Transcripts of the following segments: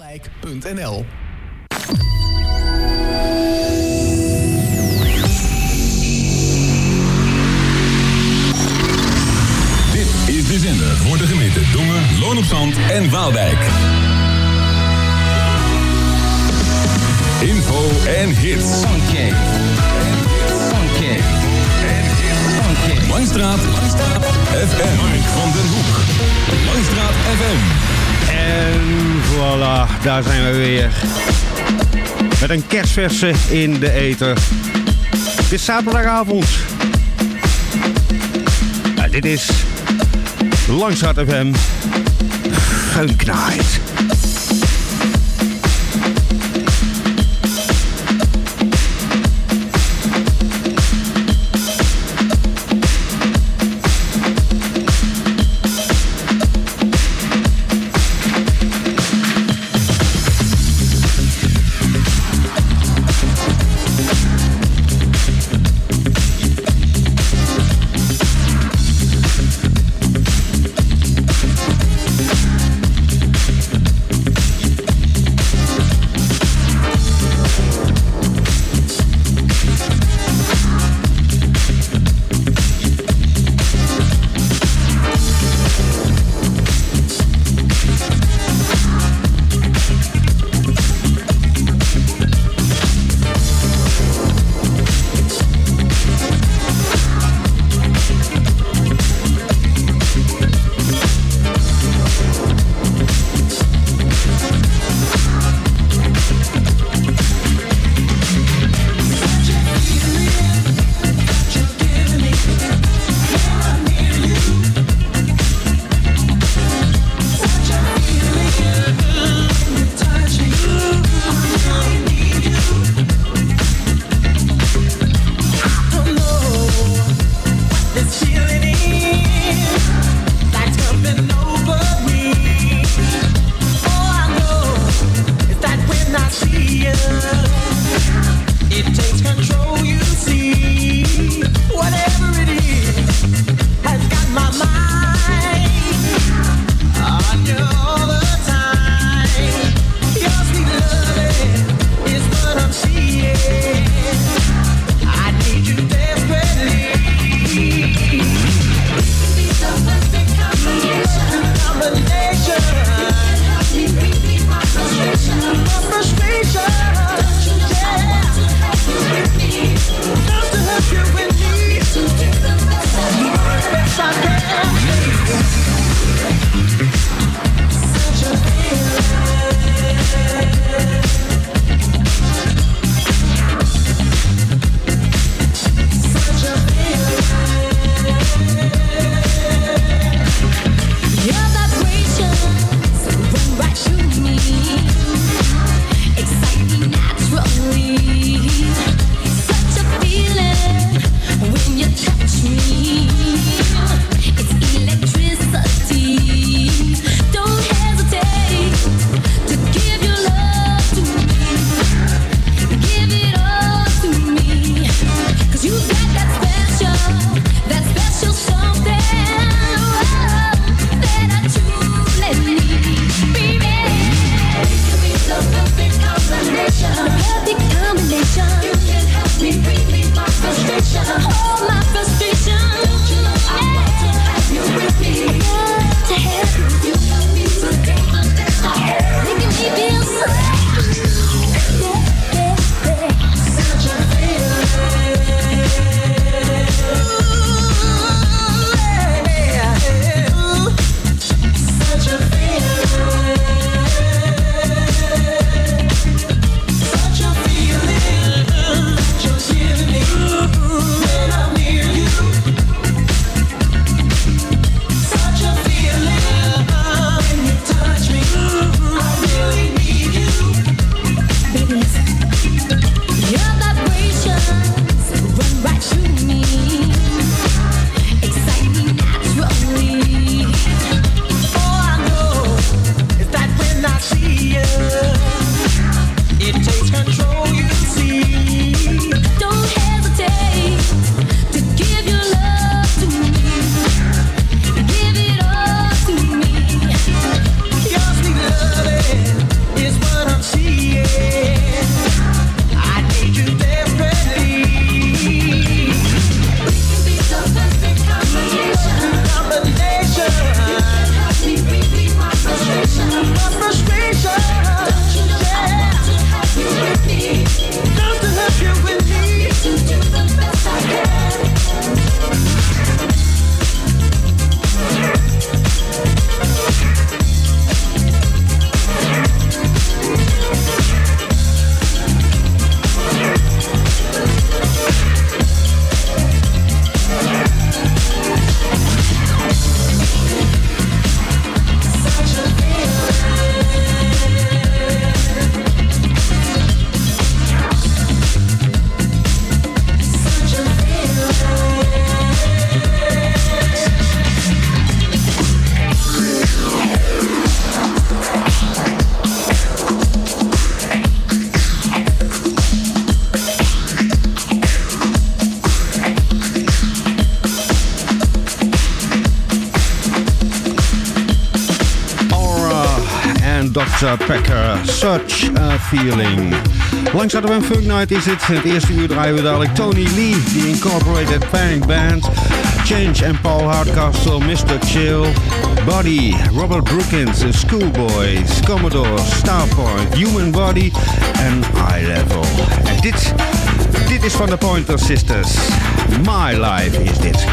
waalwijk.nl Dit is de zender voor de gemeente Dongen, Loon op Zand en Waalwijk. Info en hits. Funky. Funky. Langstraat. Langstraat. FM. Mark van den Hoek. Langstraat FM. En voilà, daar zijn we weer. Met een kerstverse in de eten. Het is zaterdagavond. Ja, dit is Langstraat FM. Funk Such a Feeling. Langs hadden Funk Night is het. Het eerste uur draaien we dadelijk Tony Lee, The Incorporated Bang Band, Change and Paul Hardcastle, Mr. Chill, Body, Robert Brookins, Schoolboys, Commodore, Starpoint, Human Body en Eye Level. En dit, dit is van de Pointer Sisters. My Life is dit.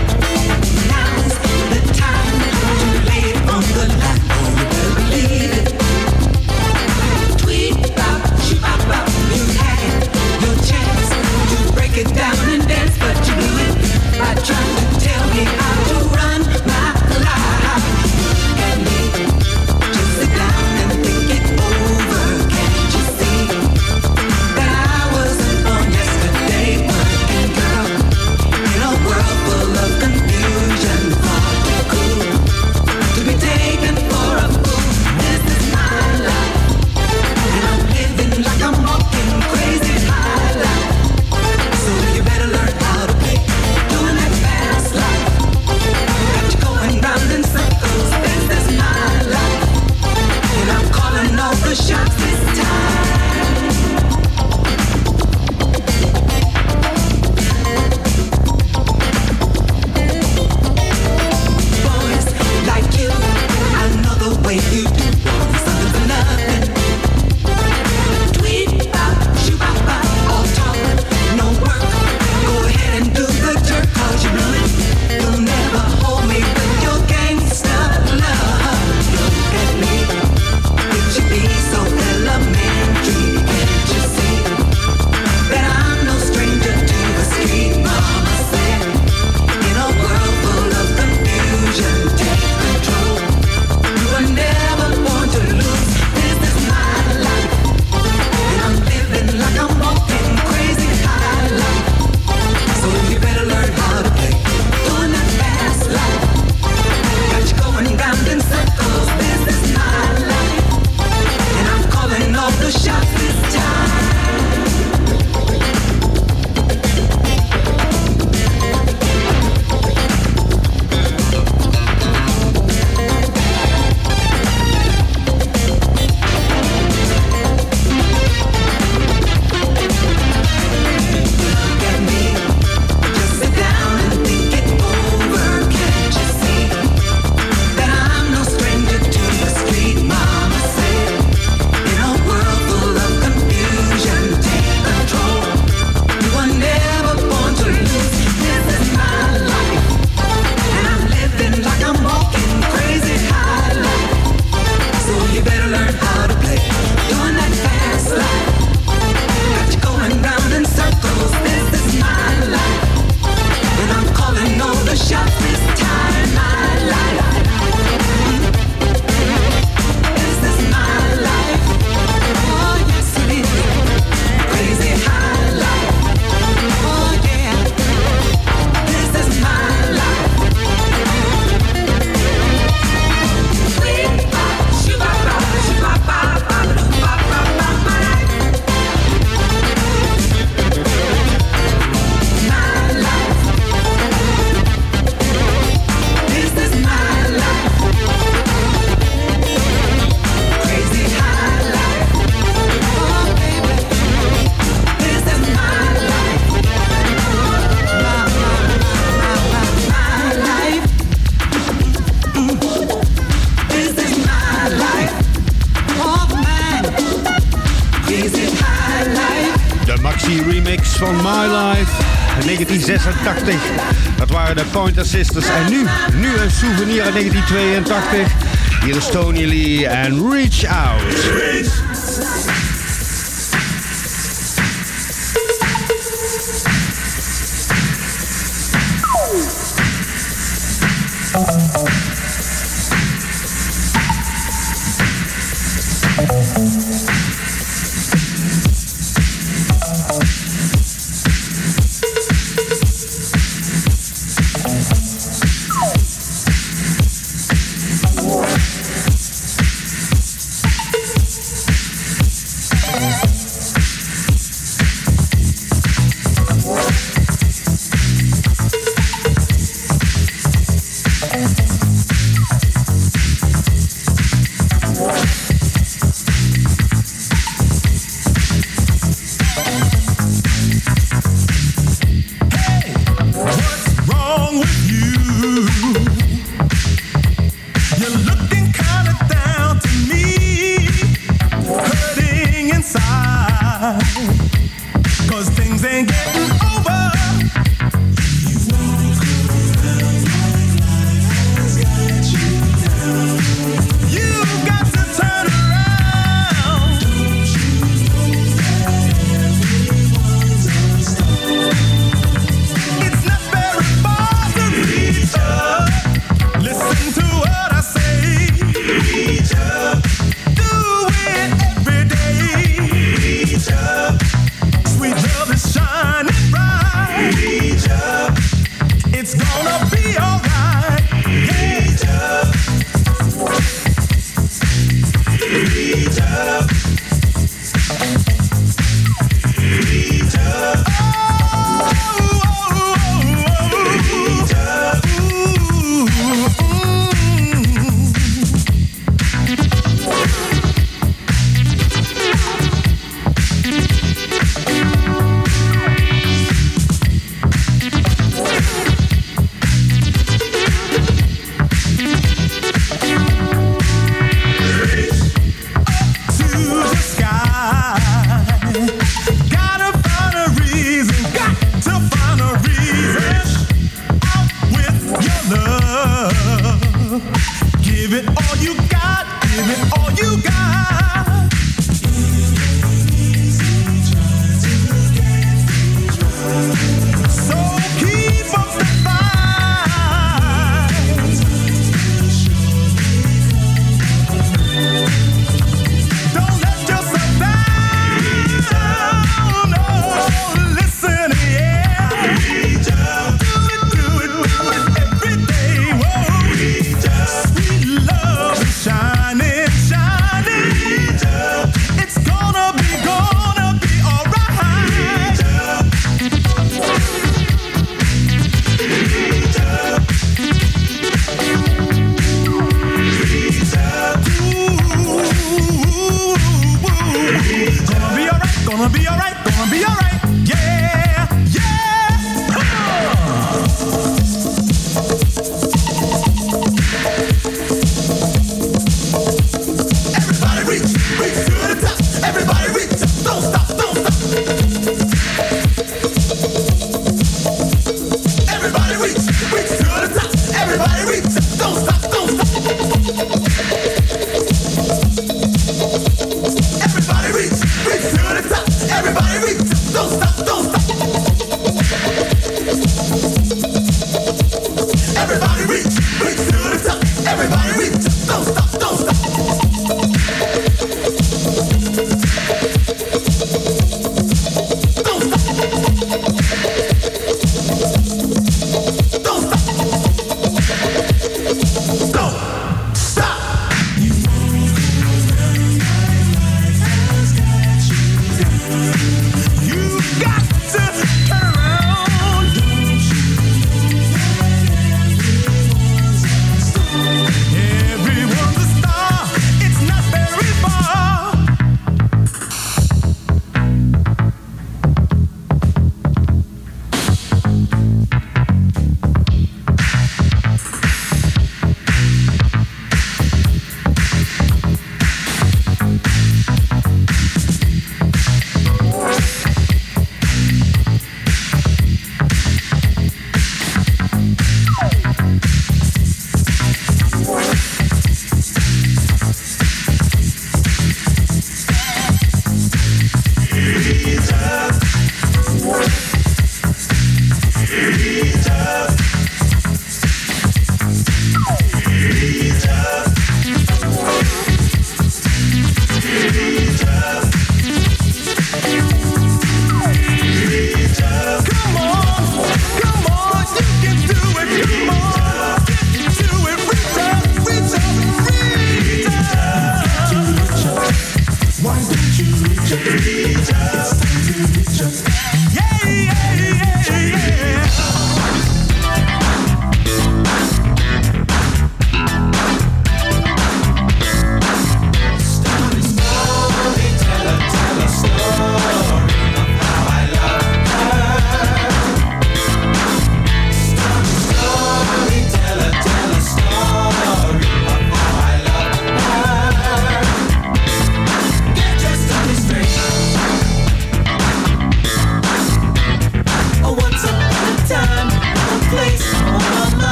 get down and dance, but you blew it by trying to tell me how to. En nu, nu een souvenir uit 1982. Hier is Tony Lee en Reach Out.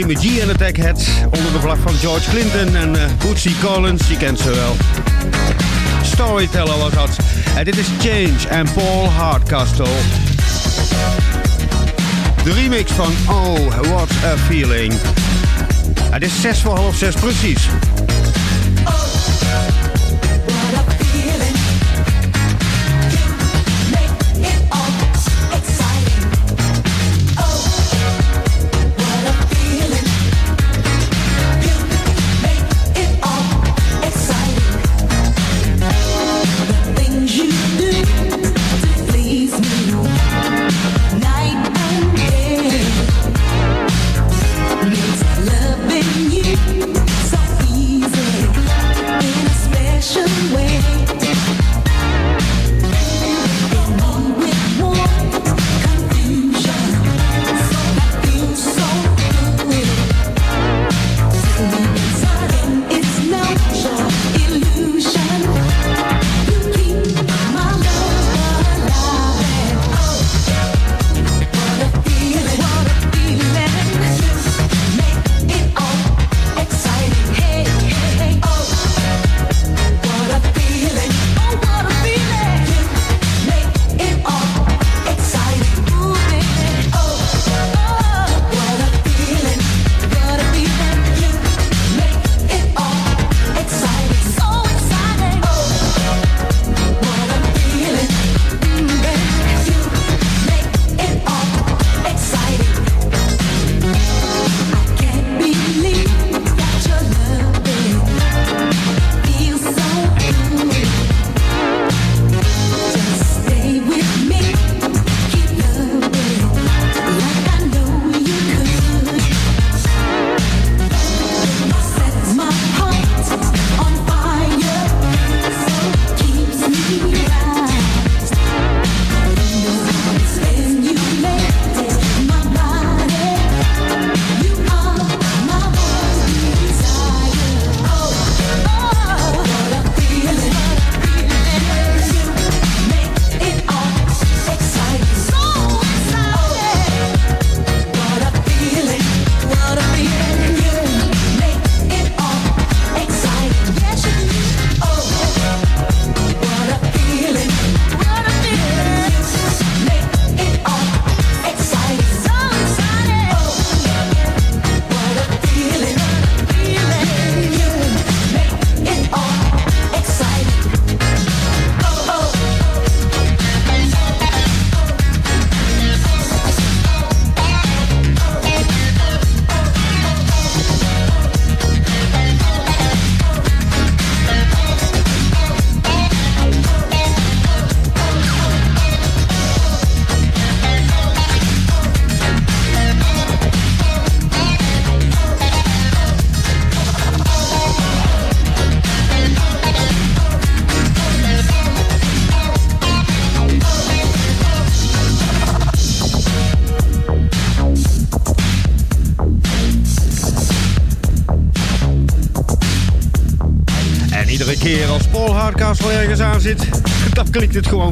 Jimmy G en de Tech Heads. Onder de vlag van George Clinton en eh, Bootsy Collins, je kent ze wel. Storyteller was dat. En dit is Change en Paul Hardcastle. De remix van Oh, What a Feeling. Het is 6 voor half 6 precies.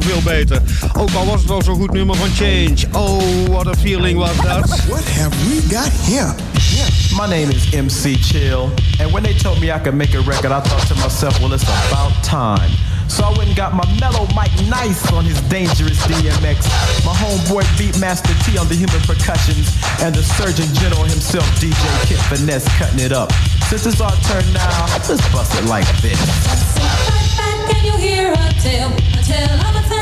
veel beter. Ook al was het al zo'n goed nummer van Change. Oh, what a feeling was that. What have we got here? My name is MC Chill, and when they told me I could make a record, I thought to myself, well, it's about time. So I went and got my mellow Mike Nice on his dangerous DMX, my homeboy Beatmaster T on the human percussions, and the Surgeon General himself, DJ Kit Finesse, cutting it up. Since it's our turn now, let's bust it like this.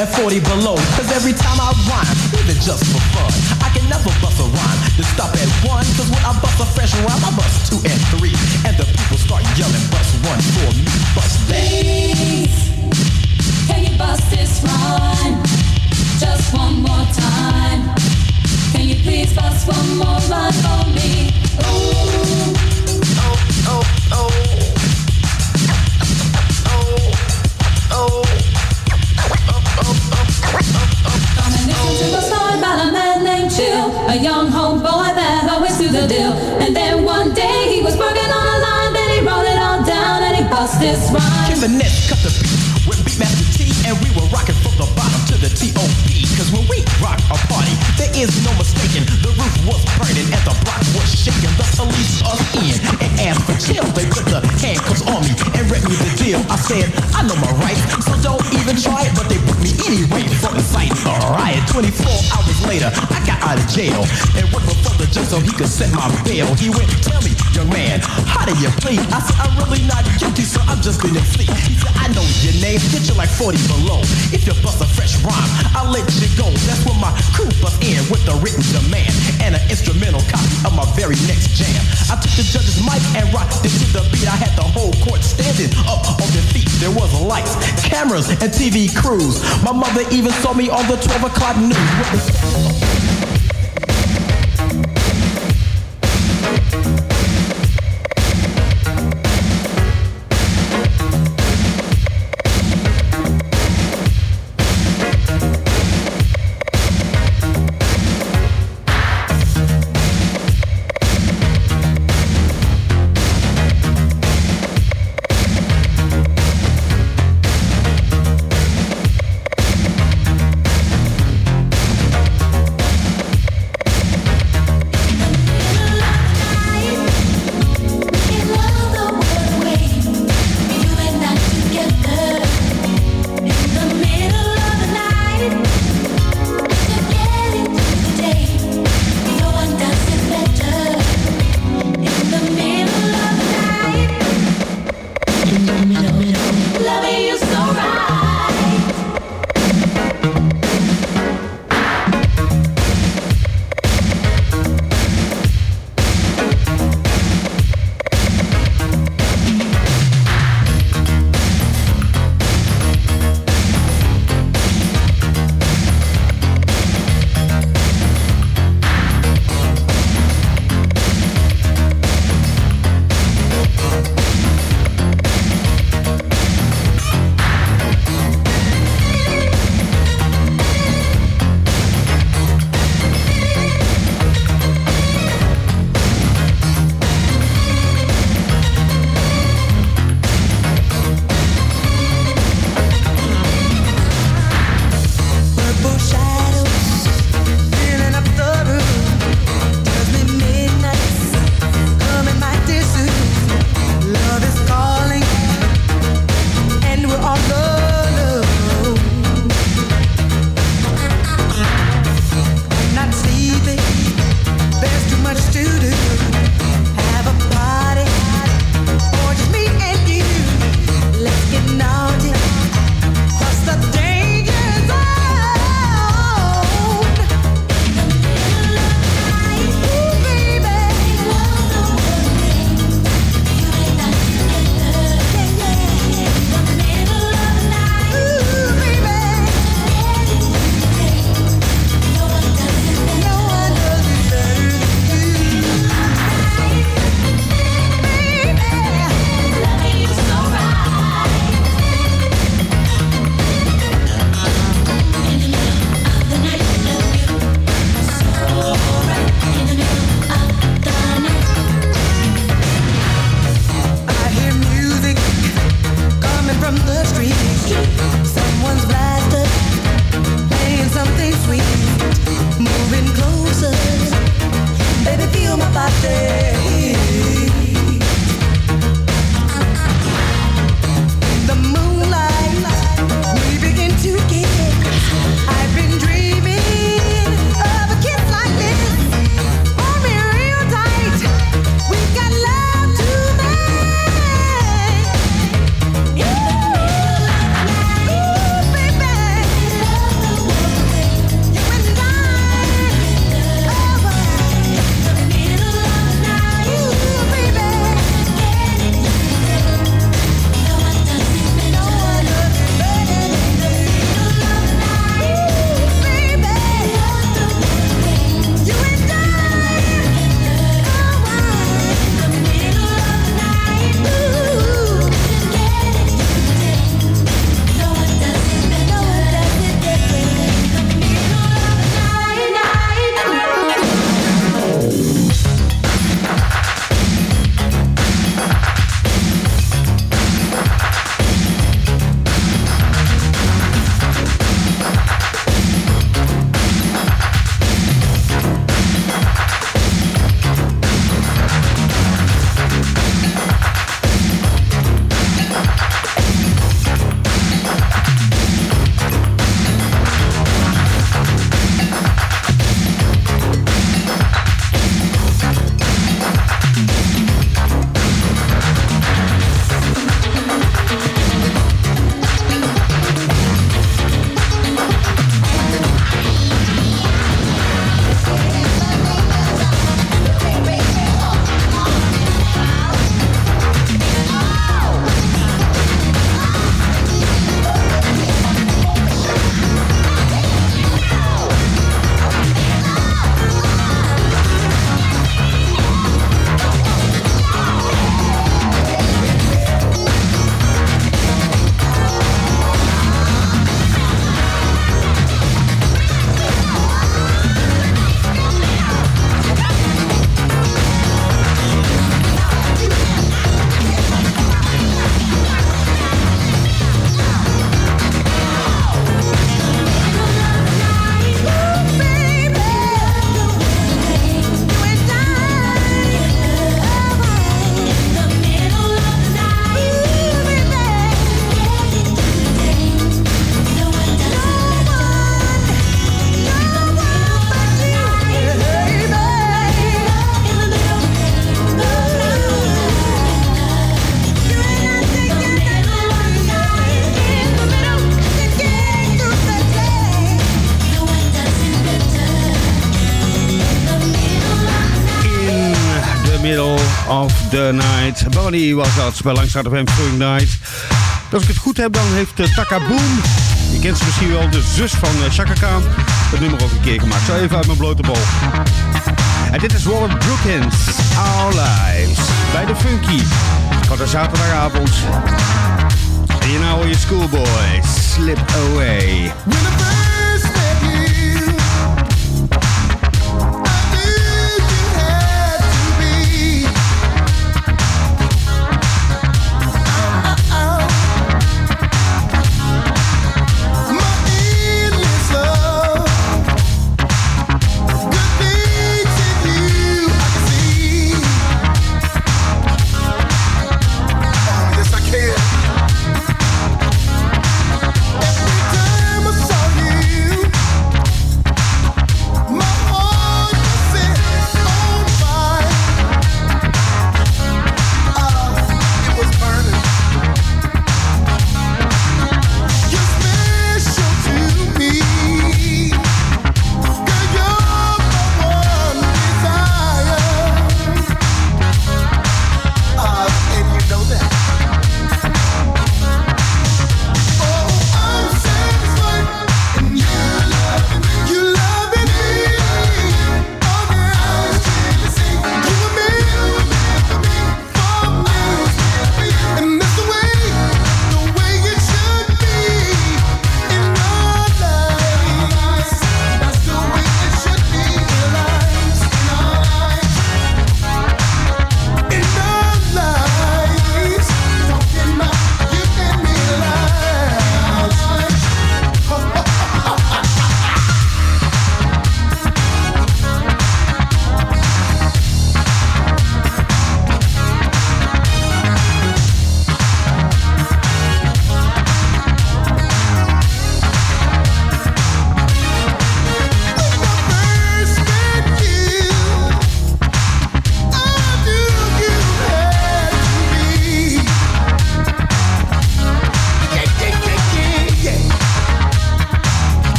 at 40 below. Cause every time I rhyme, even just for fun, I can never bust a rhyme. Just stop at one, cause when I bust a fresh rhyme, I bust two and three. And the people start yelling, bust one for me, bust that. 40 below. If you bust a fresh rhyme, I'll let you go. That's when my crew bust in with a written demand and an instrumental copy of my very next jam. I took the judge's mic and rocked it to the beat. I had the whole court standing up on their feet. There was lights, cameras, and TV crews. My mother even saw me on the 12 o'clock news of the Night. Bonnie was dat, bij Langstraat FM Funk Night. Als ik het goed heb, dan heeft eh, Taka Boom, je kent ze misschien wel, de zus van eh, Chaka Khan, het nummer ook een keer gemaakt. Zo even uit mijn blote bol. En dit is Warren Brookins, Our Lives, bij de Funky. Van de zaterdagavond. En je nou je schoolboys, slip away.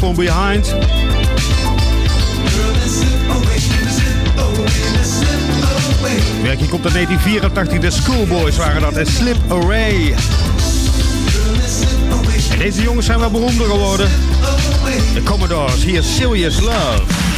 From Behind. Werking komt uit 1984, de Schoolboys waren dat en Slip Array. En deze jongens zijn wel beroemder geworden. De Commodores, hier Serious Love.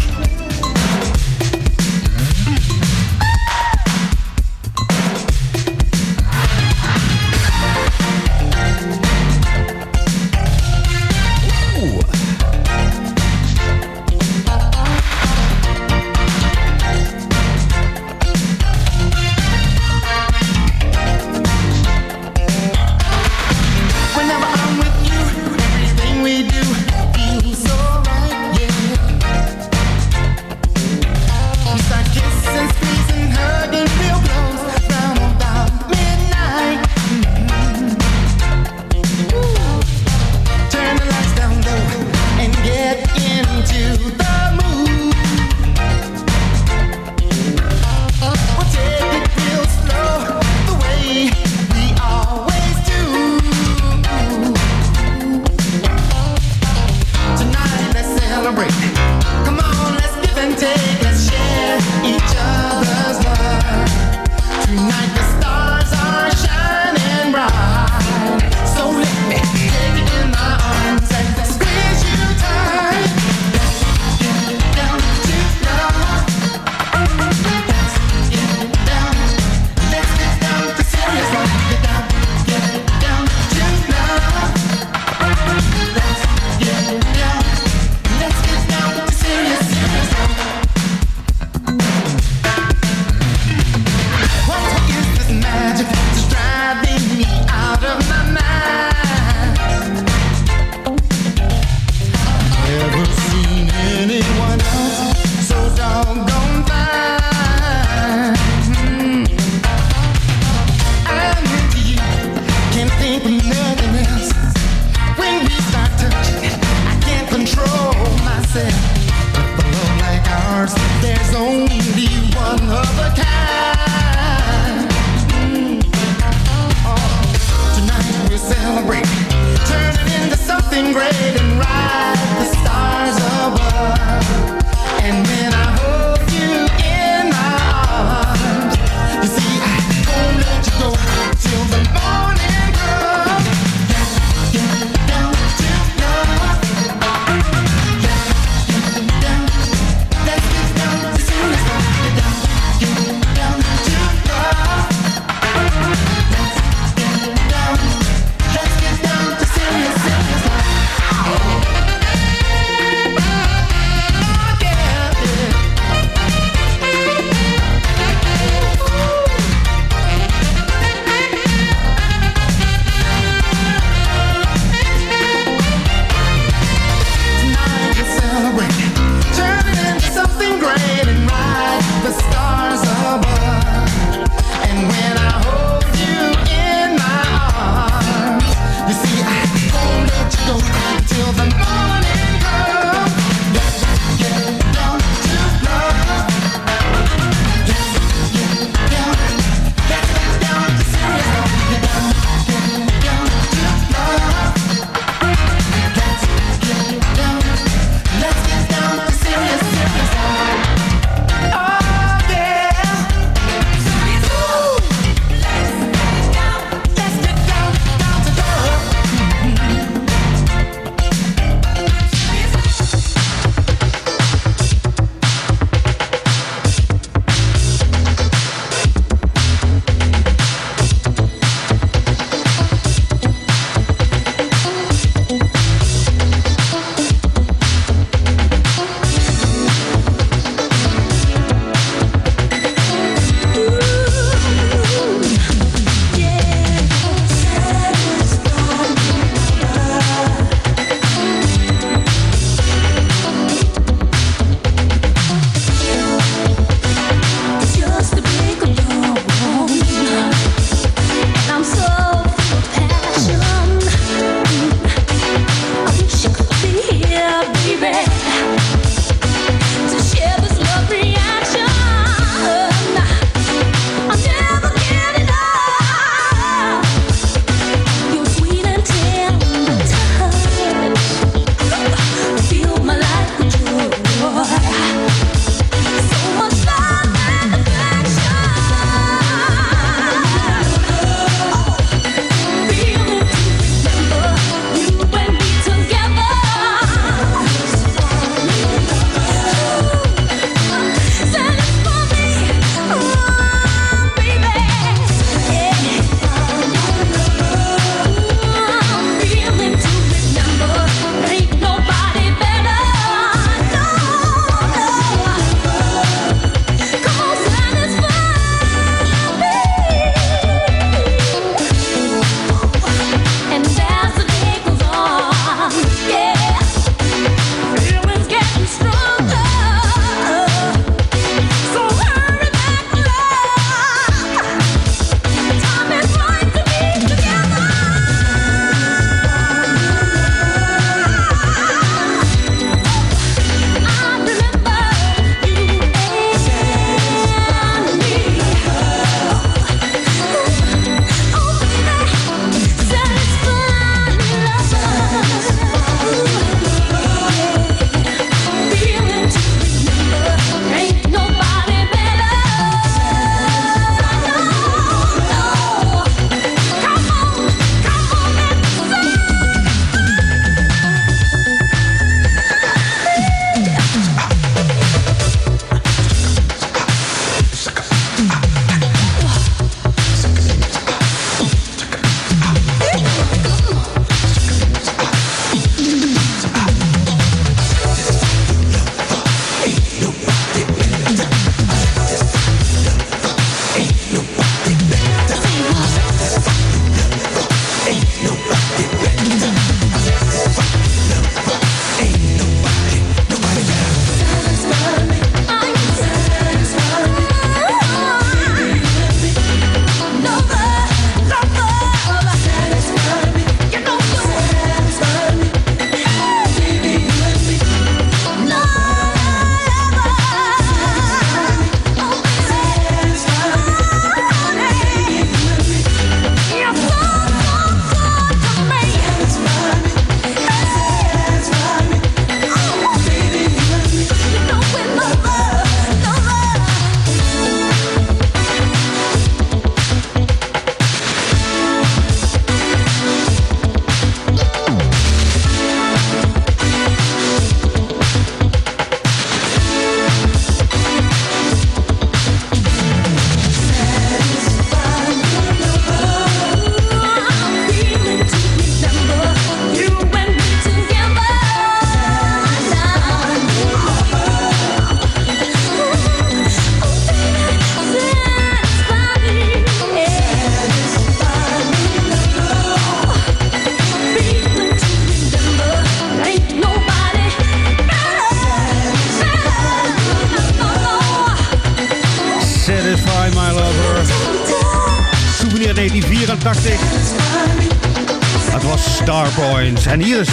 and either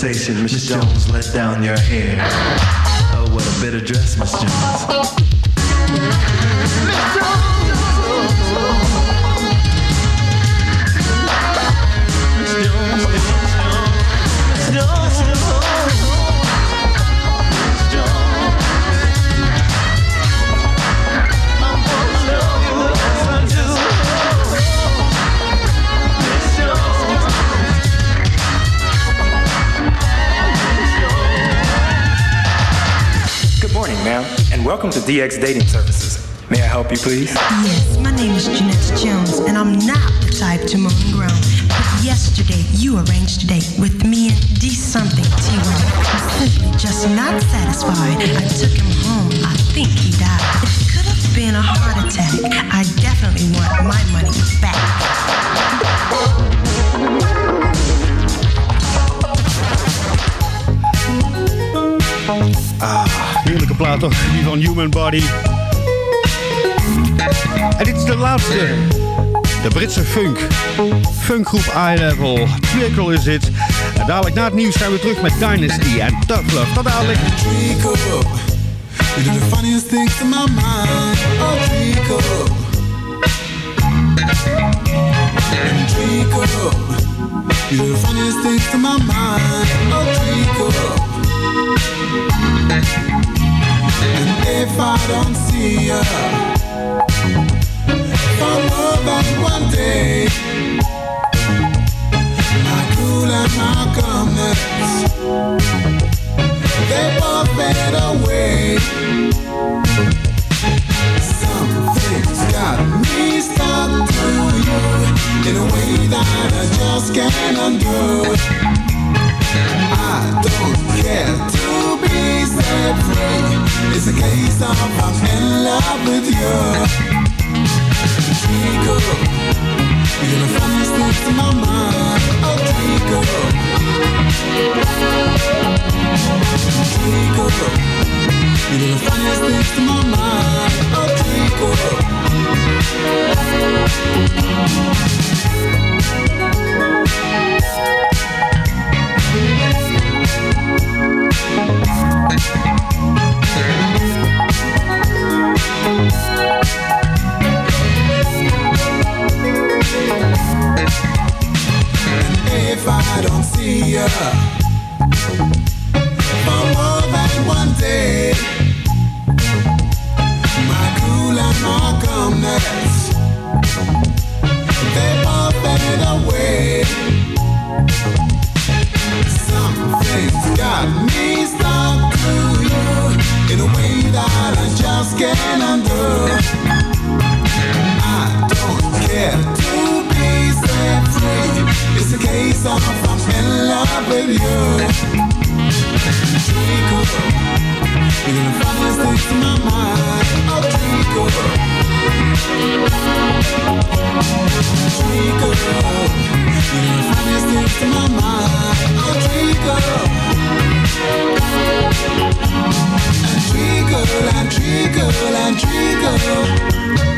conversation. Miss Jones, let down your hair. Oh, what a bitter dress, Miss Jones. DX Dating Services. May I help you, please? Yes, my name is Jeanette Jones, and I'm not the type to moan and groan. But yesterday, you arranged a date with me and D something T1. I'm simply just not satisfied. I took him home. I think he died. It could have been a heart attack. I definitely want my money back. Plaat toch? Die van Human Body. En dit is de laatste. De Britse funk. Funkgroep I-Level. Trickle is het. En dadelijk na het nieuws zijn we terug met Dynasty en Tough Love. Tot dadelijk. You the funniest things to my mind. Oh, Trico. And Trico, you the funniest things to my mind. Oh, Trico. And if I don't see you for more than one day, my cool and my calmness they both fade away. Some things got me stuck to you in a way that I just can't undo. I don't care set free. It's a case of I'm in love with you. Trico, you're the funniest thing to my mind. Oh, Trico. Trico, you're the funniest thing to my mind. Oh, Trico. I don't see ya. For more than one day My cool and my calmness. off, I'm in love with you. Chico, you're my mind. Oh, you're gonna find my mind. Oh, Chico. And Chico, and Chico, and Chico.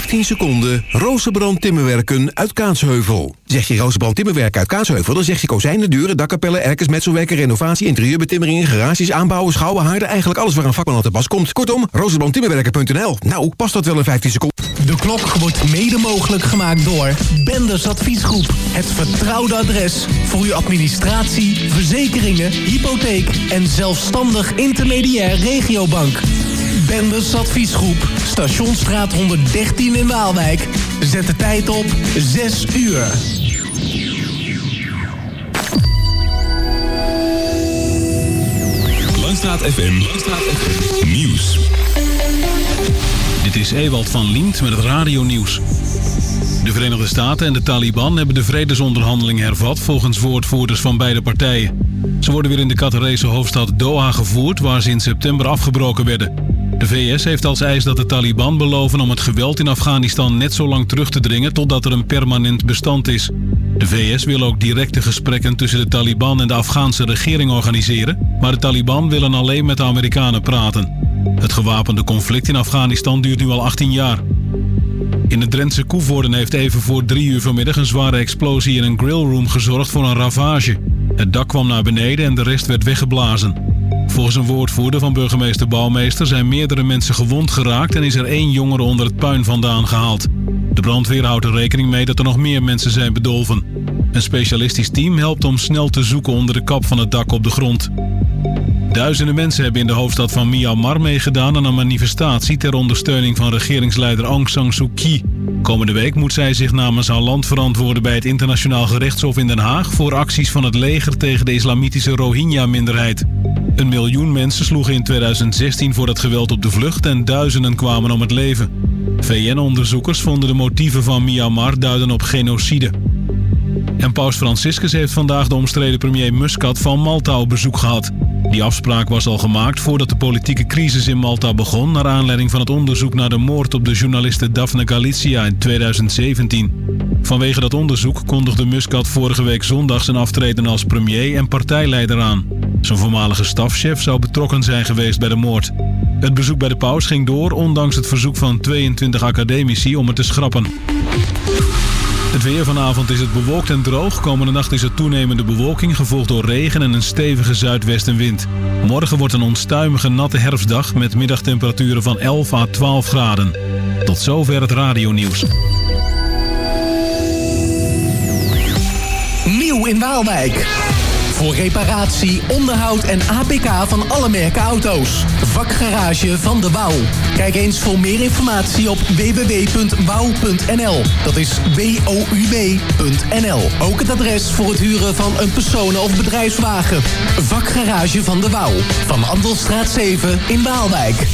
15 seconden Rozenbrand Timmerwerken uit Kaatsheuvel. Zeg je Rozenbrand Timmerwerken uit Kaatsheuvel... dan zeg je kozijnen, deuren, dakkapellen, erkers, metselwerken... renovatie, interieurbetimmeringen, garages, aanbouwen, schouwen, haarden... eigenlijk alles waar een vakman aan te pas komt. Kortom, rozenbrandtimmerwerken.nl. Nou, past dat wel in 15 seconden? De klok wordt mede mogelijk gemaakt door Benders Adviesgroep. Het vertrouwde adres voor uw administratie, verzekeringen, hypotheek en zelfstandig intermediair regiobank. Benders Adviesgroep, Stationsstraat 113 in Waalwijk. Zet de tijd op 6 uur. Langstraat FM. Langstraat FM. Nieuws. Dit is Ewald van Liemt met het radionieuws. De Verenigde Staten en de Taliban hebben de vredesonderhandeling hervat volgens woordvoerders van beide partijen. Ze worden weer in de Qatarese hoofdstad Doha gevoerd waar ze in september afgebroken werden. De VS heeft als eis dat de Taliban beloven om het geweld in Afghanistan net zo lang terug te dringen totdat er een permanent bestand is. De VS wil ook directe gesprekken tussen de Taliban en de Afghaanse regering organiseren, maar de Taliban willen alleen met de Amerikanen praten. Het gewapende conflict in Afghanistan duurt nu al 18 jaar. In het Drentse Koevoorden heeft even voor drie uur vanmiddag een zware explosie in een grillroom gezorgd voor een ravage. Het dak kwam naar beneden en de rest werd weggeblazen. Volgens een woordvoerder van burgemeester Bouwmeester zijn meerdere mensen gewond geraakt en is er één jongere onder het puin vandaan gehaald. De brandweer houdt er rekening mee dat er nog meer mensen zijn bedolven. Een specialistisch team helpt om snel te zoeken onder de kap van het dak op de grond. Duizenden mensen hebben in de hoofdstad van Myanmar meegedaan aan een manifestatie ter ondersteuning van regeringsleider Aung San Suu Kyi. Komende week moet zij zich namens haar land verantwoorden bij het internationaal gerechtshof in Den Haag voor acties van het leger tegen de islamitische Rohingya-minderheid. Een miljoen mensen sloegen in 2016 voor dat geweld op de vlucht en duizenden kwamen om het leven. VN-onderzoekers vonden de motieven van Myanmar duiden op genocide. En paus Franciscus heeft vandaag de omstreden premier Muscat van Malta op bezoek gehad. Die afspraak was al gemaakt voordat de politieke crisis in Malta begon... naar aanleiding van het onderzoek naar de moord op de journaliste Daphne Galizia in 2017. Vanwege dat onderzoek kondigde Muscat vorige week zondag zijn aftreden als premier en partijleider aan. Zijn voormalige stafchef zou betrokken zijn geweest bij de moord. Het bezoek bij de paus ging door ondanks het verzoek van 22 academici om het te schrappen. Het weer vanavond is het bewolkt en droog. Komende nacht is er toenemende bewolking, gevolgd door regen en een stevige zuidwestenwind. Morgen wordt een onstuimige natte herfstdag met middagtemperaturen van 11 à 12 graden. Tot zover het radionieuws. Nieuw in Waalwijk. Voor reparatie, onderhoud en APK van alle merken auto's. Vakgarage van de Wouw. Kijk eens voor meer informatie op www.wouw.nl. Dat is W-O-U-W.nl. Ook het adres voor het huren van een personen- of bedrijfswagen. Vakgarage van de Wouw. Van Andelstraat 7 in Waalwijk.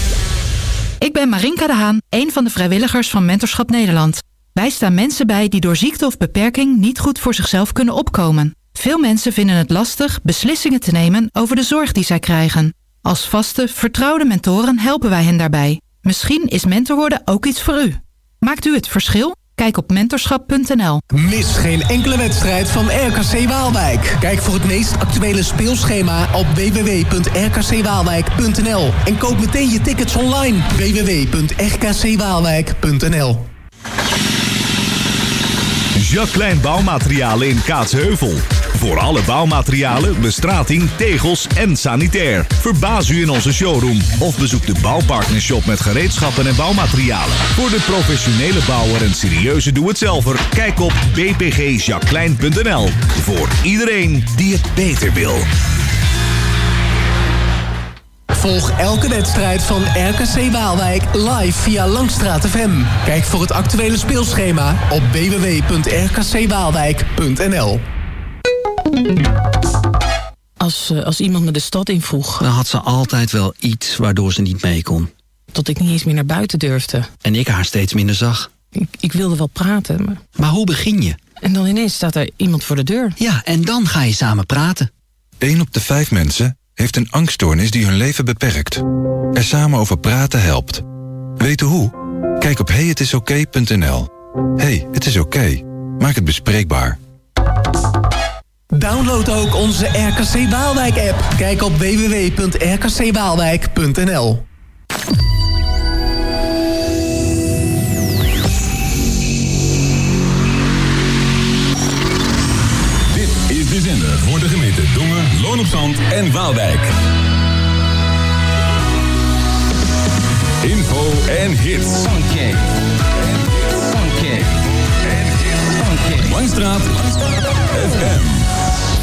Ik ben Marinka de Haan, een van de vrijwilligers van Mentorschap Nederland. Wij staan mensen bij die door ziekte of beperking niet goed voor zichzelf kunnen opkomen. Veel mensen vinden het lastig beslissingen te nemen over de zorg die zij krijgen. Als vaste, vertrouwde mentoren helpen wij hen daarbij. Misschien is mentor worden ook iets voor u. Maakt u het verschil? Kijk op mentorschap.nl. Mis geen enkele wedstrijd van RKC Waalwijk. Kijk voor het meest actuele speelschema op www.rkcwaalwijk.nl. En koop meteen je tickets online. www.rkcwaalwijk.nl Jacques Klein Bouwmaterialen in Kaatsheuvel. Voor alle bouwmaterialen, bestrating, tegels en sanitair. Verbaas u in onze showroom of bezoek de Bouwpartnershop met gereedschappen en bouwmaterialen. Voor de professionele bouwer en serieuze doe-het-zelver, kijk op bpgjacqueline.nl. Voor iedereen die het beter wil. Volg elke wedstrijd van RKC Waalwijk live via Langstraat FM. Kijk voor het actuele speelschema op www.rkcwaalwijk.nl Als, eh, als iemand me de stad in vroeg. Dan had ze altijd wel iets waardoor ze niet mee kon. Tot ik niet eens meer naar buiten durfde. En ik haar steeds minder zag. Ik, ik wilde wel praten, maar... Maar hoe begin je? En dan ineens staat er iemand voor de deur. Ja, en dan ga je samen praten. 1 op de 5 mensen heeft een angststoornis die hun leven beperkt. Er samen over praten helpt. Weten hoe? Kijk op heyhetisoké.nl. Hey, het is oké. Maak het bespreekbaar. Download ook onze RKC Waalwijk app. Kijk op www.rkcwaalwijk.nl Dit is de zender voor de gemeente Dongen, Loon op Zand en Waalwijk. Info en hits. Funky. Funky. Funky. Langstraat. FM.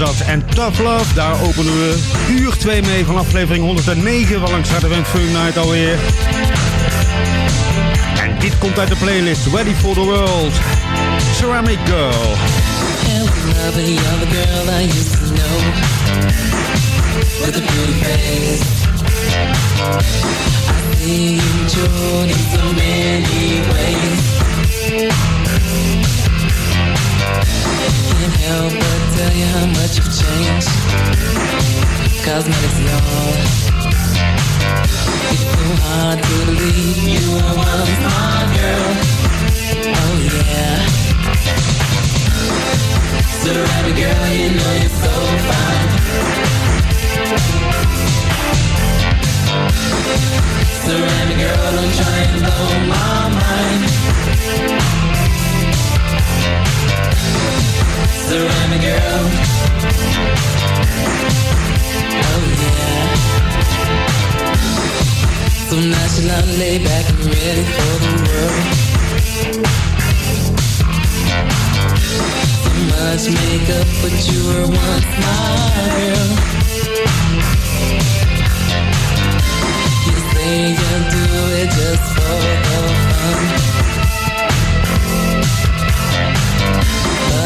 En Tough Love, daar openen we uur 2 mee van aflevering 109 van Langs Radewend Funk Night alweer. En dit komt uit de playlist Ready for the World. Ceramic Girl. Can't help but tell you how much you've changed Cosmetics, y'all It's so hard to believe you were once my girl Oh yeah Ceramic girl, you know you're so fine. Ceramic girl, don't try and blow my mind. Ceramic girl. Oh yeah. So nonchalant, lay back and ready for the world. you once my girl. You do it just for the fun,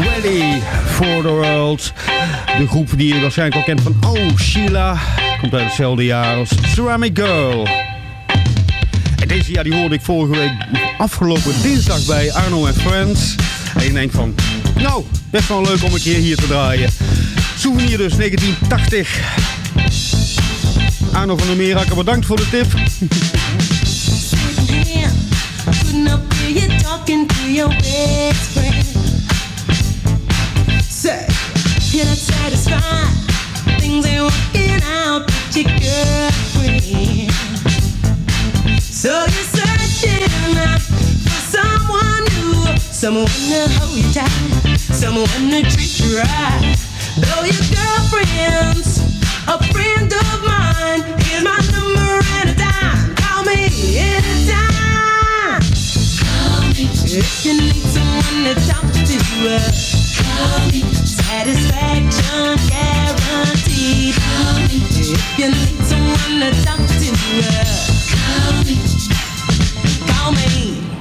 Ready for the World. De groep die je waarschijnlijk al kent van Oh Sheila. Komt uit hetzelfde jaar als Ceramic Girl. En deze jaar die hoorde ik vorige week afgelopen dinsdag bij Arno en Friends. En je denkt van, nou, best wel leuk om een keer hier te draaien. Souvenir dus 1980. Arno van Meerakker, bedankt voor de tip. talking to your best friend. Say, you're not. Things ain't working out with your girlfriend. So you're searching for someone new, someone to hold you tight, someone to treat you right. Though your girlfriend's a friend of mine, here's my number and a dime. Call me anytime. You need someone to talk to. Call me satisfaction guaranteed. Call me you need someone to talk to. Call me. Call me.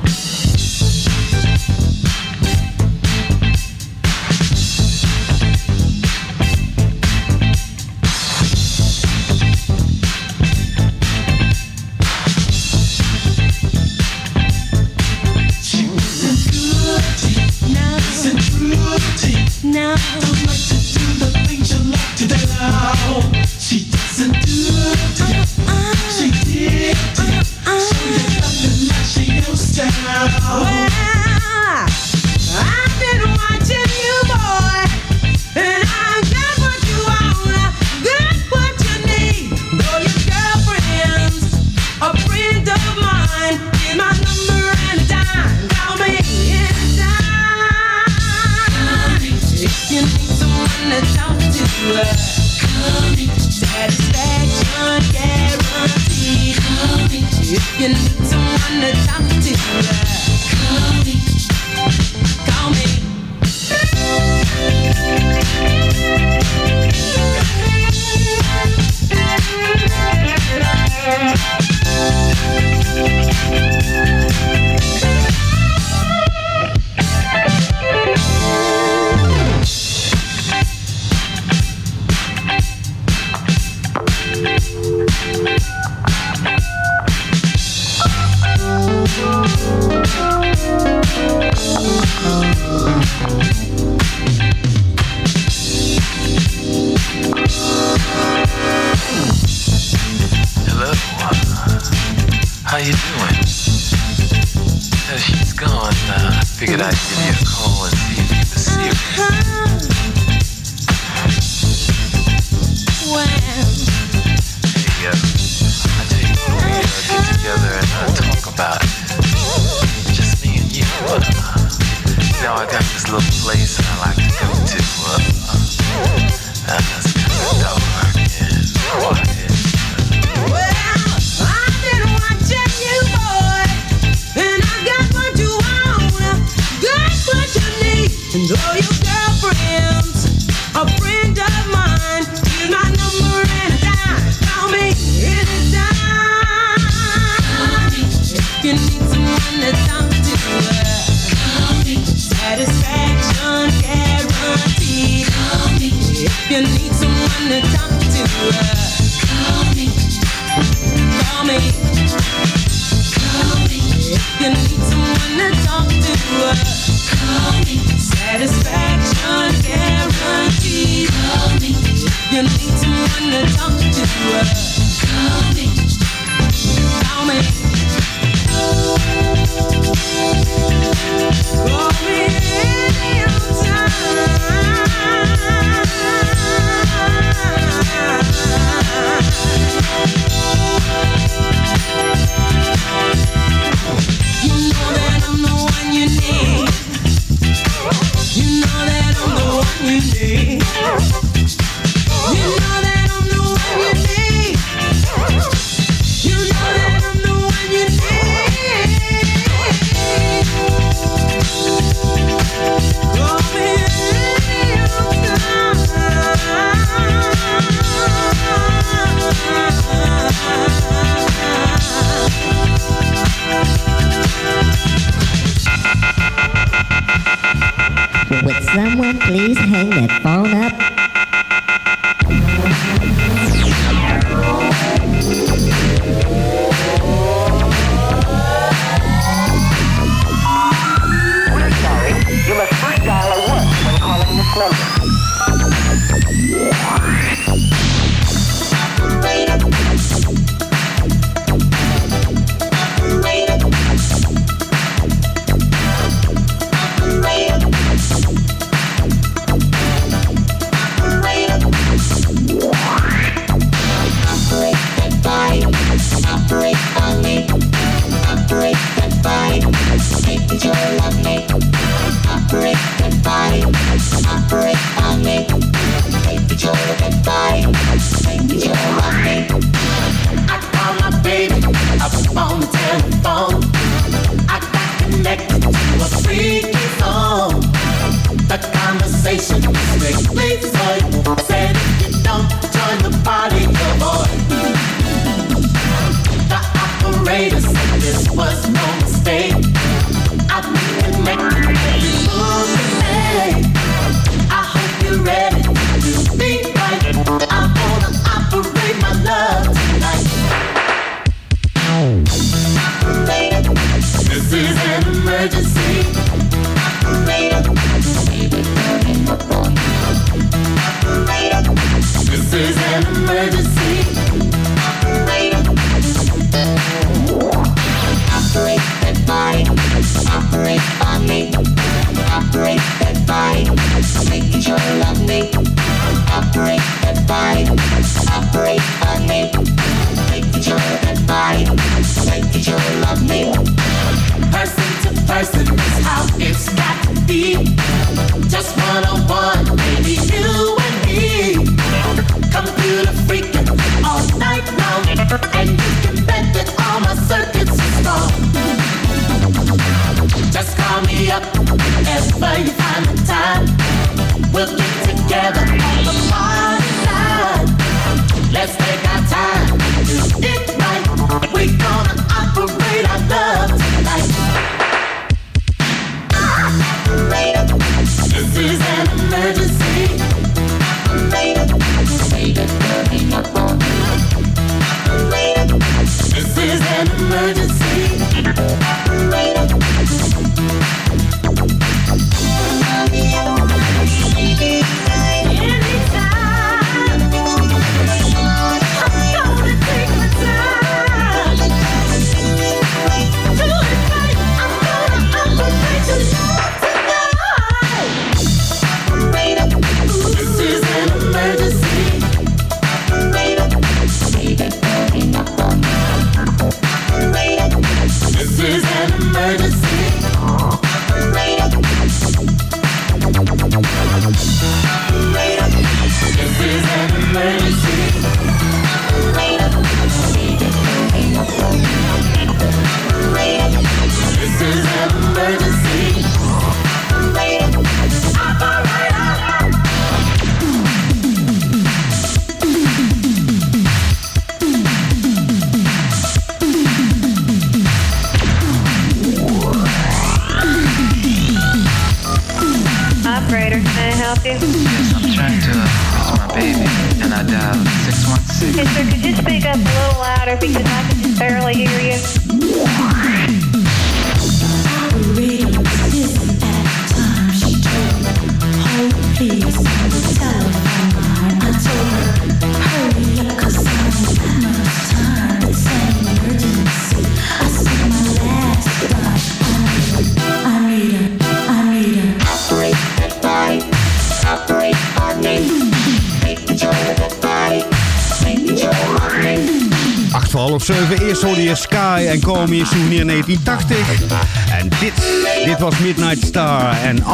es bem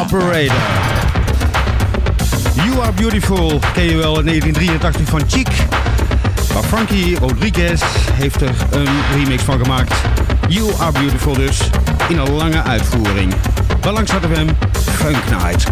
Operator. You Are Beautiful ken je wel 1983 van Chic. Maar Frankie Rodriguez heeft er een remix van gemaakt. You Are Beautiful dus, in een lange uitvoering. Wel langs hadden we hem Funk Night.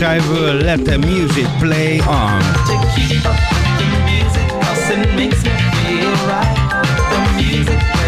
I will let the music play on. To keep up the music, makes me feel right. The music.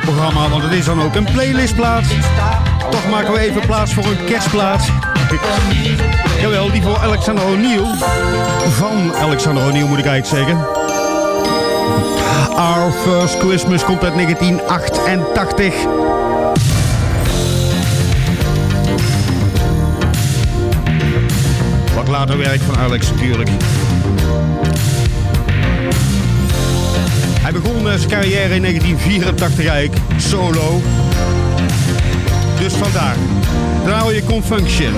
Dit programma, want het is dan ook een playlistplaats. Toch maken we even plaats voor een kerstplaats. Jawel, die voor Alexander O'Neill. Van Alexander O'Neill moet ik eigenlijk zeggen. Our First Christmas komt uit 1988. Wat later werk van Alex natuurlijk. Begon eh, zijn carrière in 1984 eigenlijk solo. Dus vandaar. Hoor je Confunction.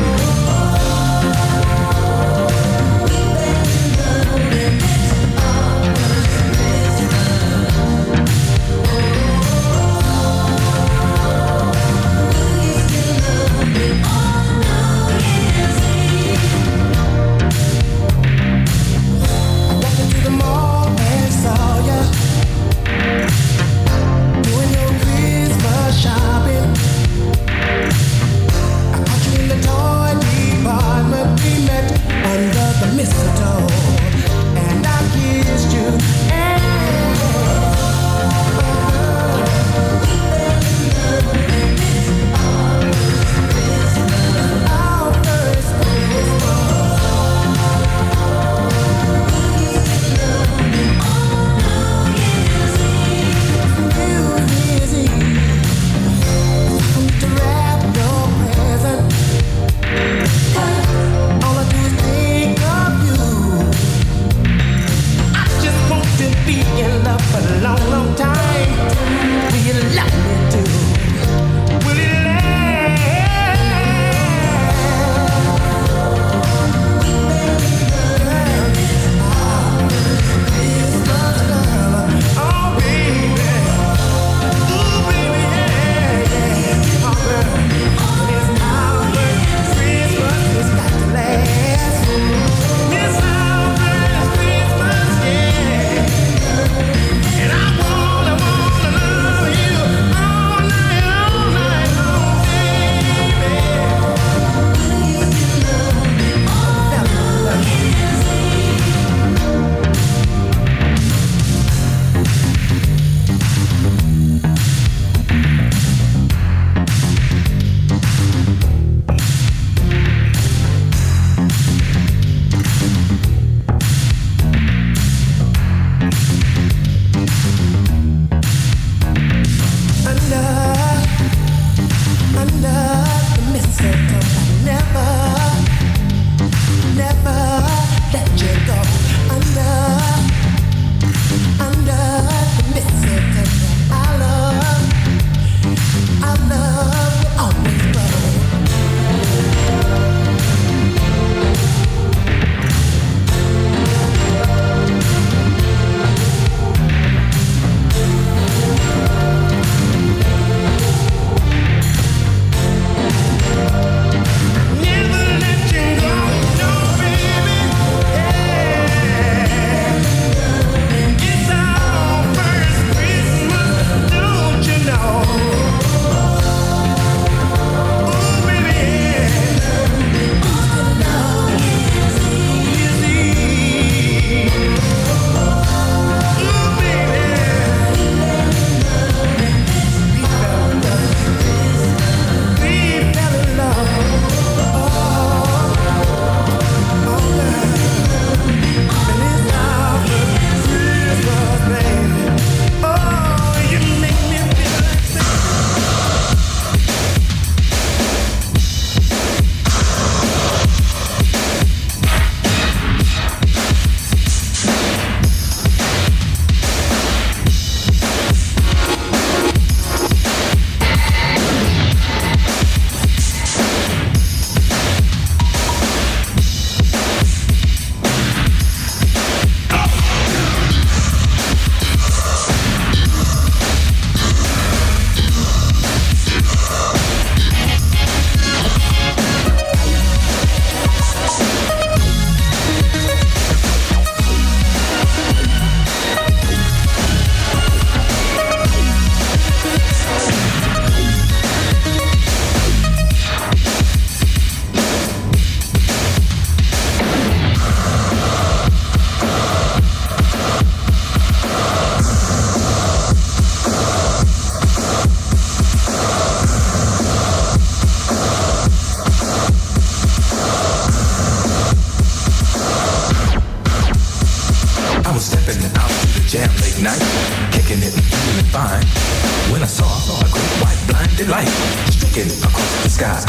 When I saw a great white blinded light streaking across the sky.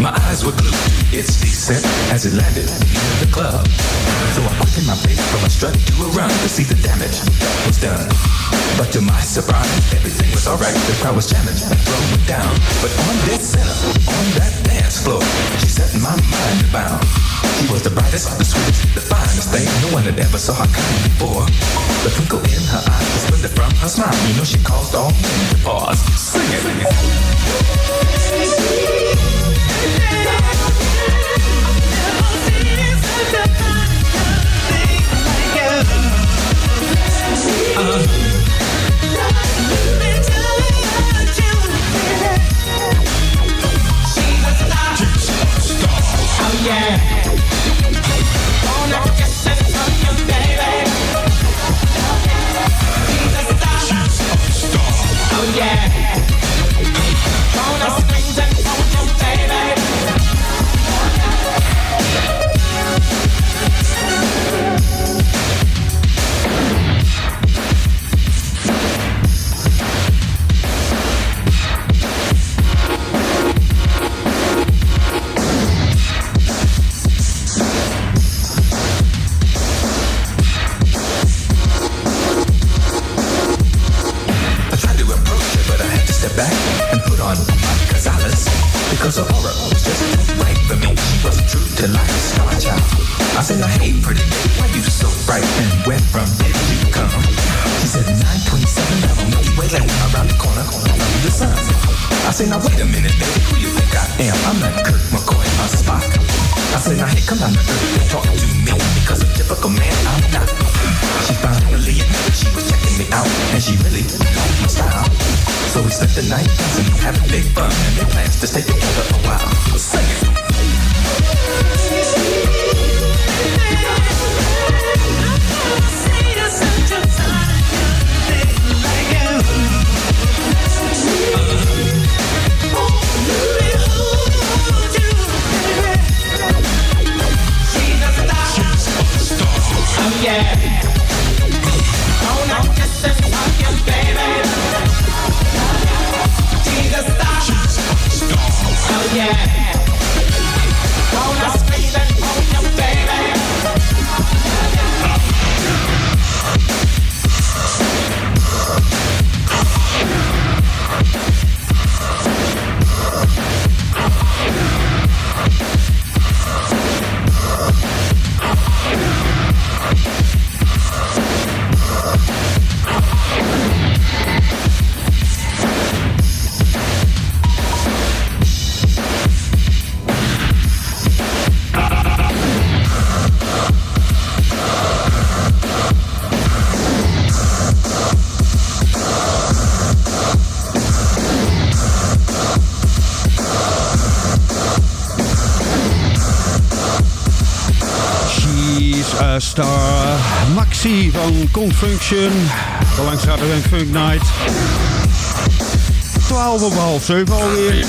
My eyes were glued its descent as it landed near the club. So I quickened my pace from a strut to a run to see the damage was done. But to my surprise, everything was alright. The crowd was jamming and throwing it down. But on this center, on that dance floor, she set my mind bound. She was the brightest, the sweetest, the finest thing no one had ever saw her kind before. The twinkle in her eyes, the splendor from her smile, you know she caused all men to pause. Sing it, sing it. Oh yeah. Yeah. Van Confunction. De langstraat en Funk Night. 12 op half 7 alweer.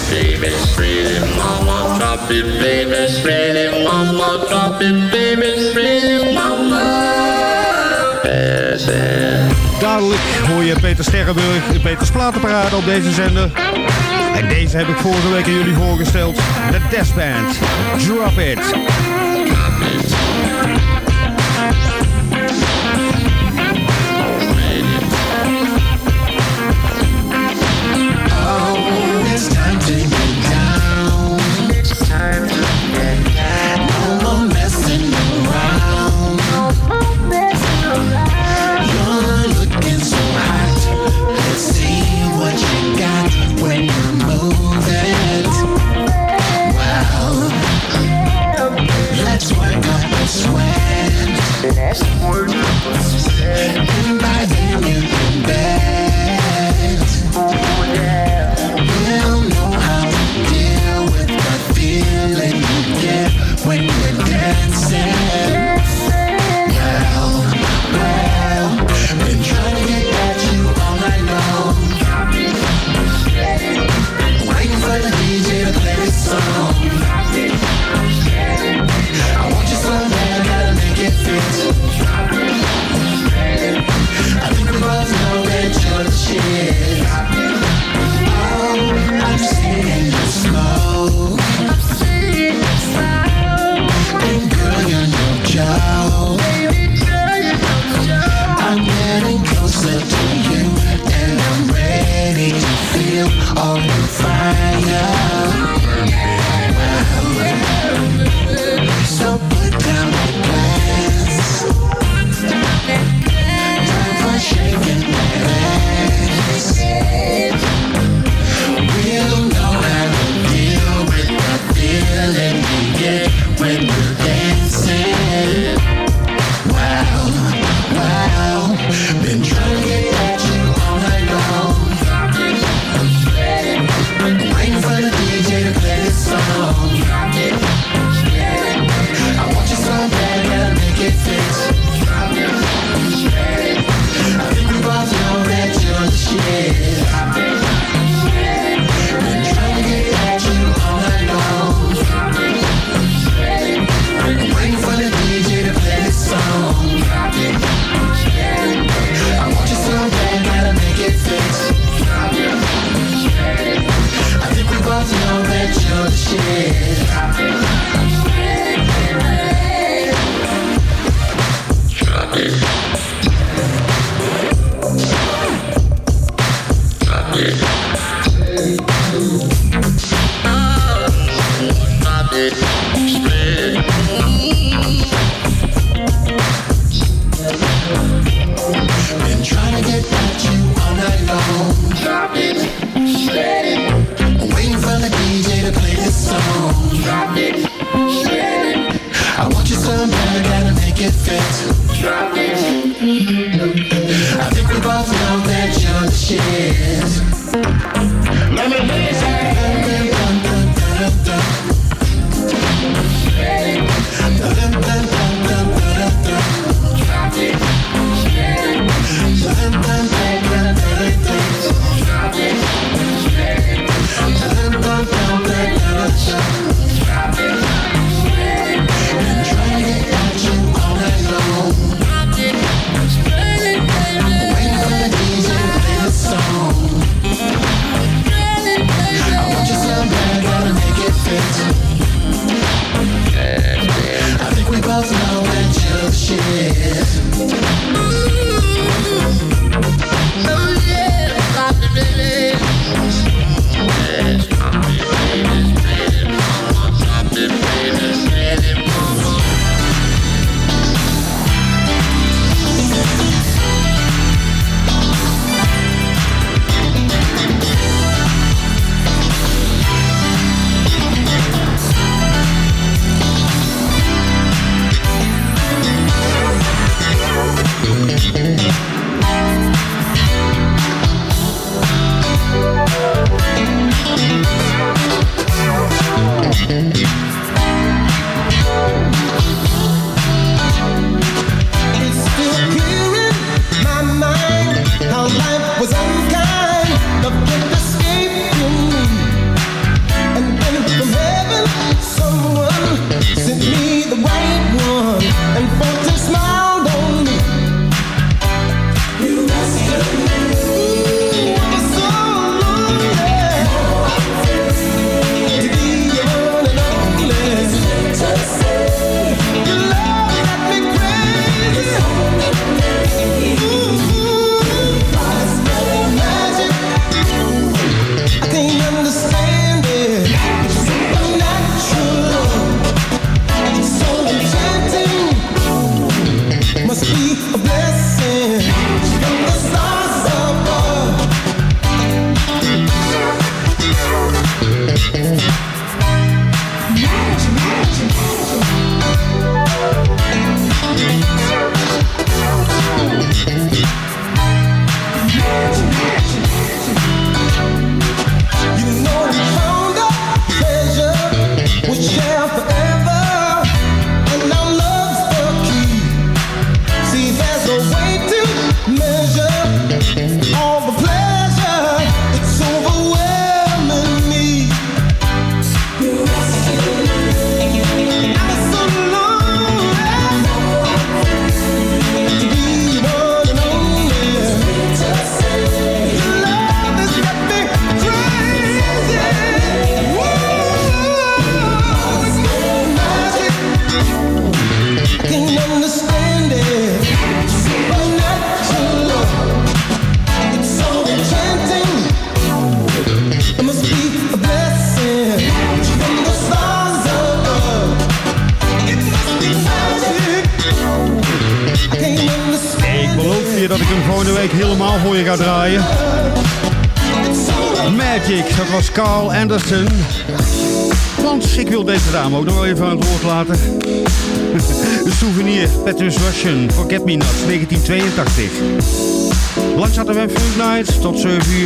Dadelijk hoor je Peter Sterrenburg Peters Platenparade op deze zender. En deze heb ik vorige week aan jullie voorgesteld. De Death Band. Drop It. Word.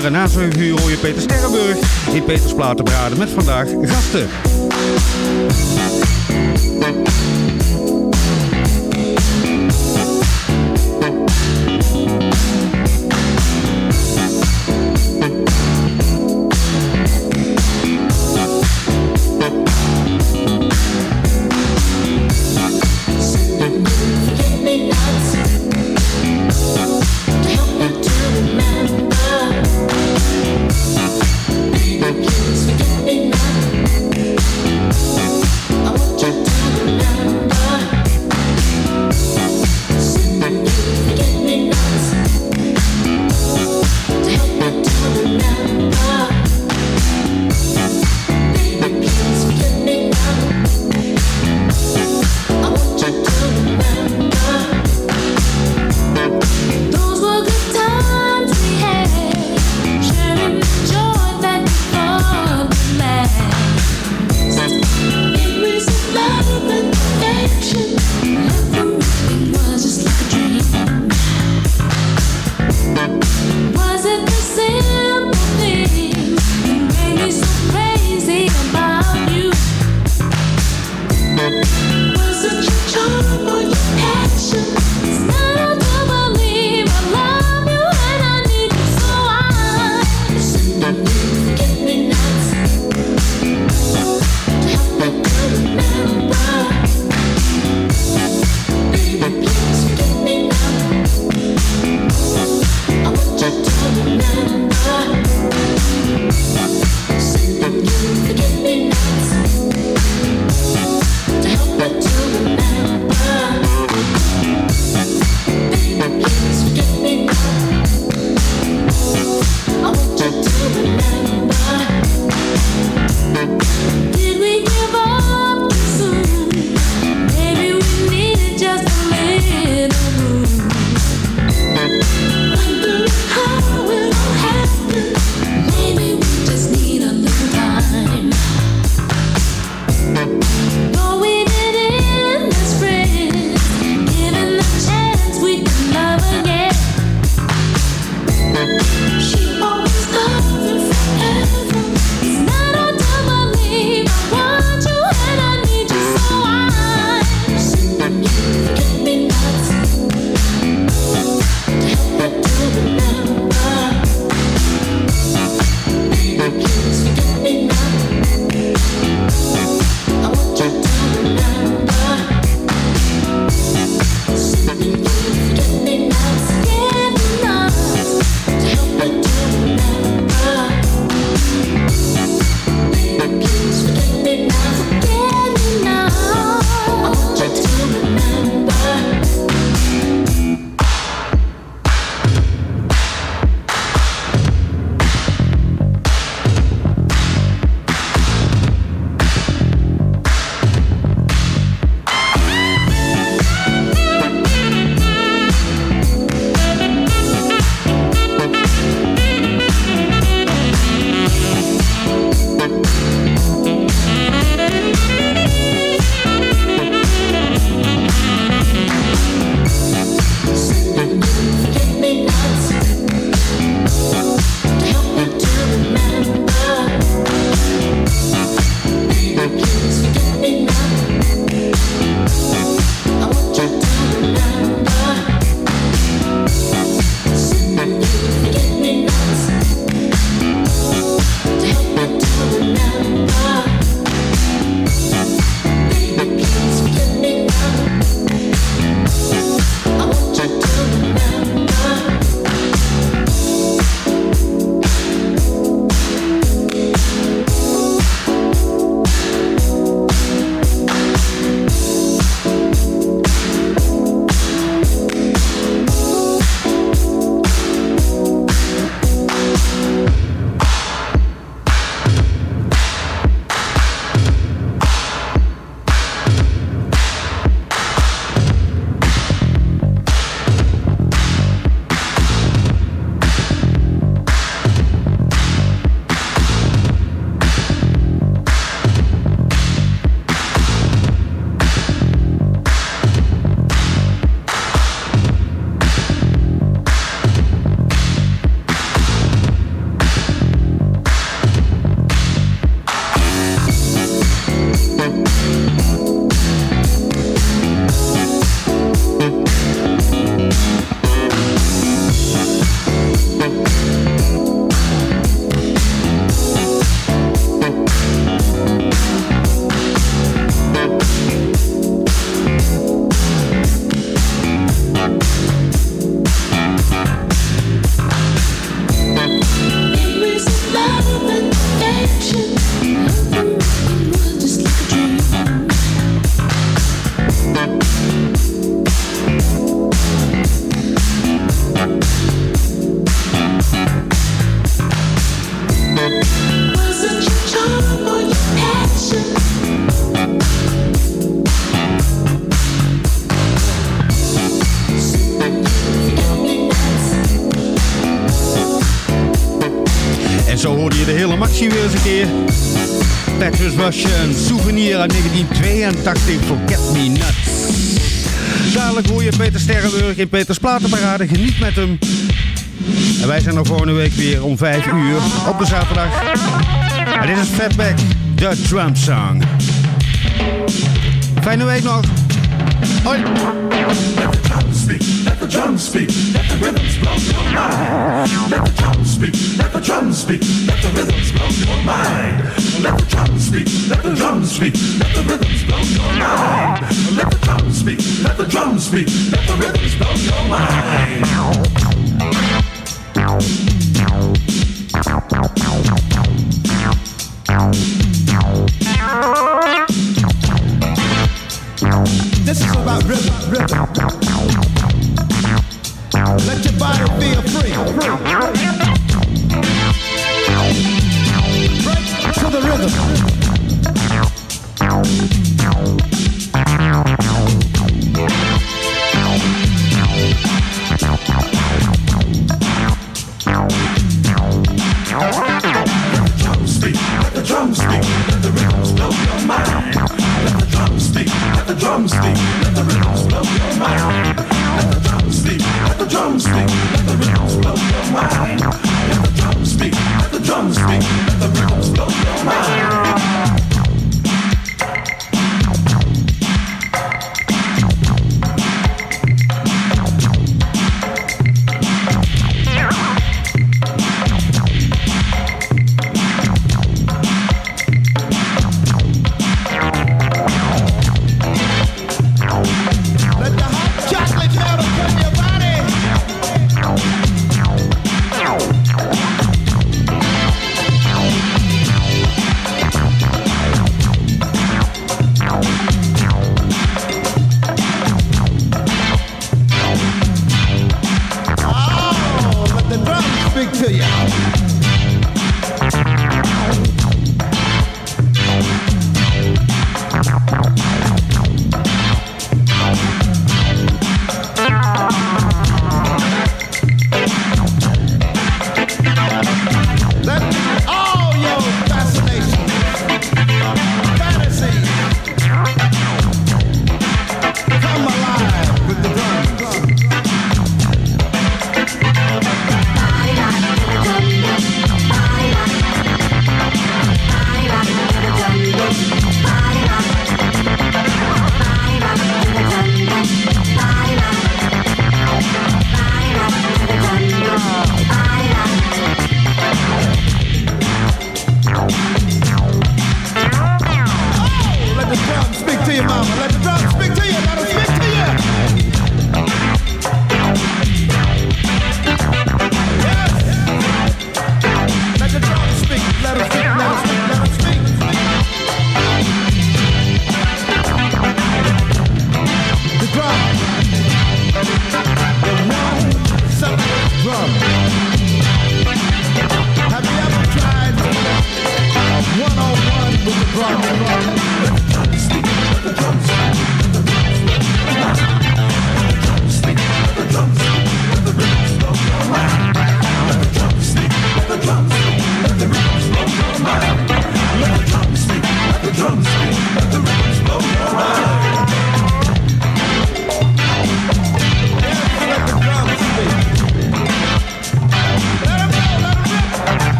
uur. En na 7 uur hoor je Peter Sterrenburg in Peters Platenbraden met vandaag gasten. De maxi weer een keer. Petrus Russian, souvenir uit 1982, Forget Me Nuts. Dadelijk hoor je Peter Sterrenburg in Peters Platenparade. Geniet met hem. En wij zijn er volgende week weer om 5 uur op de zaterdag. En dit is Fatback, The Drum Song. Fijne week nog. Hoi. Drums speak, let the rhythms blow your mind. Let the drums speak, let the drums speak, let the rhythms blow your mind. Let the drums speak, let the drums speak, let the rhythms blow your mind. Let the drums speak, let the drums speak, let the rhythms blow your mind. Let the blow your mind. Let the drums speak, let the drums speak, let the blow your mind. Let the drums speak, let the drums speak, let the rhythms blow your mind.